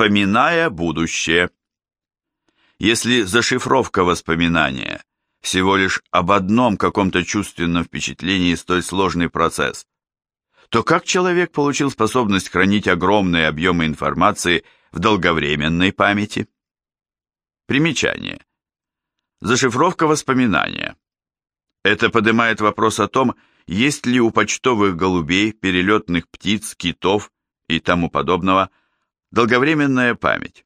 Вспоминая будущее. Если зашифровка воспоминания всего лишь об одном каком-то чувственном впечатлении столь сложный процесс, то как человек получил способность хранить огромные объемы информации в долговременной памяти? Примечание. Зашифровка воспоминания. Это поднимает вопрос о том, есть ли у почтовых голубей, перелетных птиц, китов и тому подобного долговременная память.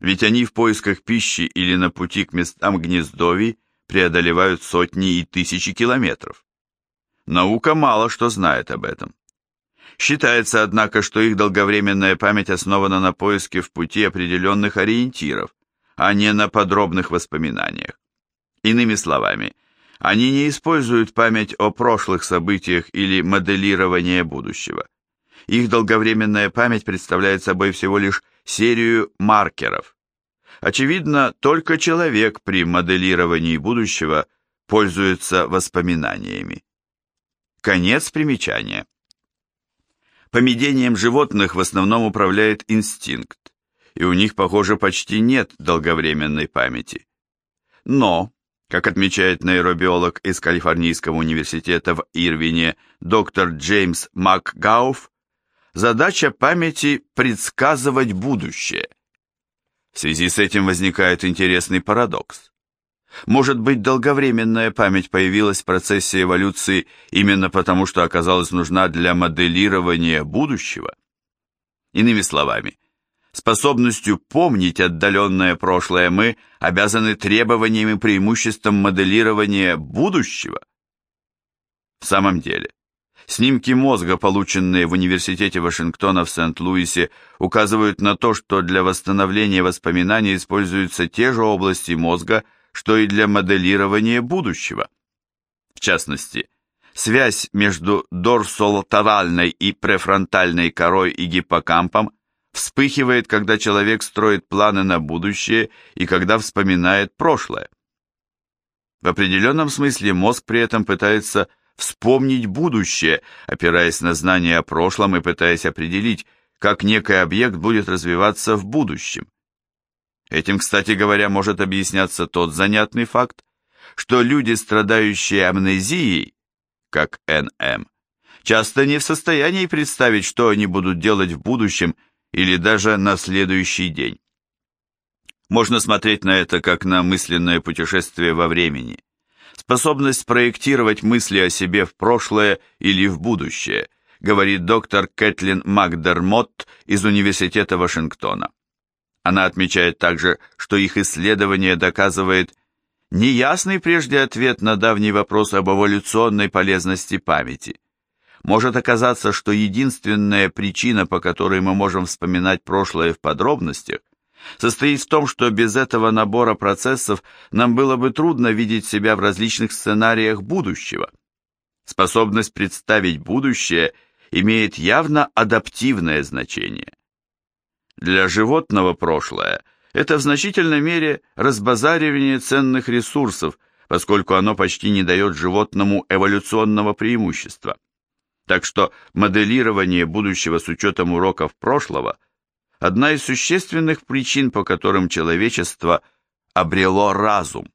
Ведь они в поисках пищи или на пути к местам гнездовий преодолевают сотни и тысячи километров. Наука мало что знает об этом. Считается, однако, что их долговременная память основана на поиске в пути определенных ориентиров, а не на подробных воспоминаниях. Иными словами, они не используют память о прошлых событиях или моделирование будущего. Их долговременная память представляет собой всего лишь серию маркеров. Очевидно, только человек при моделировании будущего пользуется воспоминаниями. Конец примечания. Поведением животных в основном управляет инстинкт, и у них, похоже, почти нет долговременной памяти. Но, как отмечает нейробиолог из Калифорнийского университета в Ирвине доктор Джеймс МакГауф, задача памяти – предсказывать будущее. В связи с этим возникает интересный парадокс. Может быть, долговременная память появилась в процессе эволюции именно потому, что оказалась нужна для моделирования будущего? Иными словами, Способностью помнить отдаленное прошлое мы обязаны требованиям и преимуществам моделирования будущего. В самом деле, снимки мозга, полученные в Университете Вашингтона в Сент-Луисе, указывают на то, что для восстановления воспоминаний используются те же области мозга, что и для моделирования будущего. В частности, связь между дорсолатеральной и префронтальной корой и гиппокампом вспыхивает, когда человек строит планы на будущее и когда вспоминает прошлое. В определенном смысле мозг при этом пытается вспомнить будущее, опираясь на знания о прошлом и пытаясь определить, как некий объект будет развиваться в будущем. Этим, кстати говоря, может объясняться тот занятный факт, что люди, страдающие амнезией, как НМ, часто не в состоянии представить, что они будут делать в будущем или даже на следующий день. Можно смотреть на это как на мысленное путешествие во времени. Способность проектировать мысли о себе в прошлое или в будущее, говорит доктор Кэтлин Макдермотт из Университета Вашингтона. Она отмечает также, что их исследование доказывает неясный прежде ответ на давний вопрос об эволюционной полезности памяти может оказаться, что единственная причина, по которой мы можем вспоминать прошлое в подробностях, состоит в том, что без этого набора процессов нам было бы трудно видеть себя в различных сценариях будущего. Способность представить будущее имеет явно адаптивное значение. Для животного прошлое – это в значительной мере разбазаривание ценных ресурсов, поскольку оно почти не дает животному эволюционного преимущества. Так что моделирование будущего с учетом уроков прошлого – одна из существенных причин, по которым человечество обрело разум.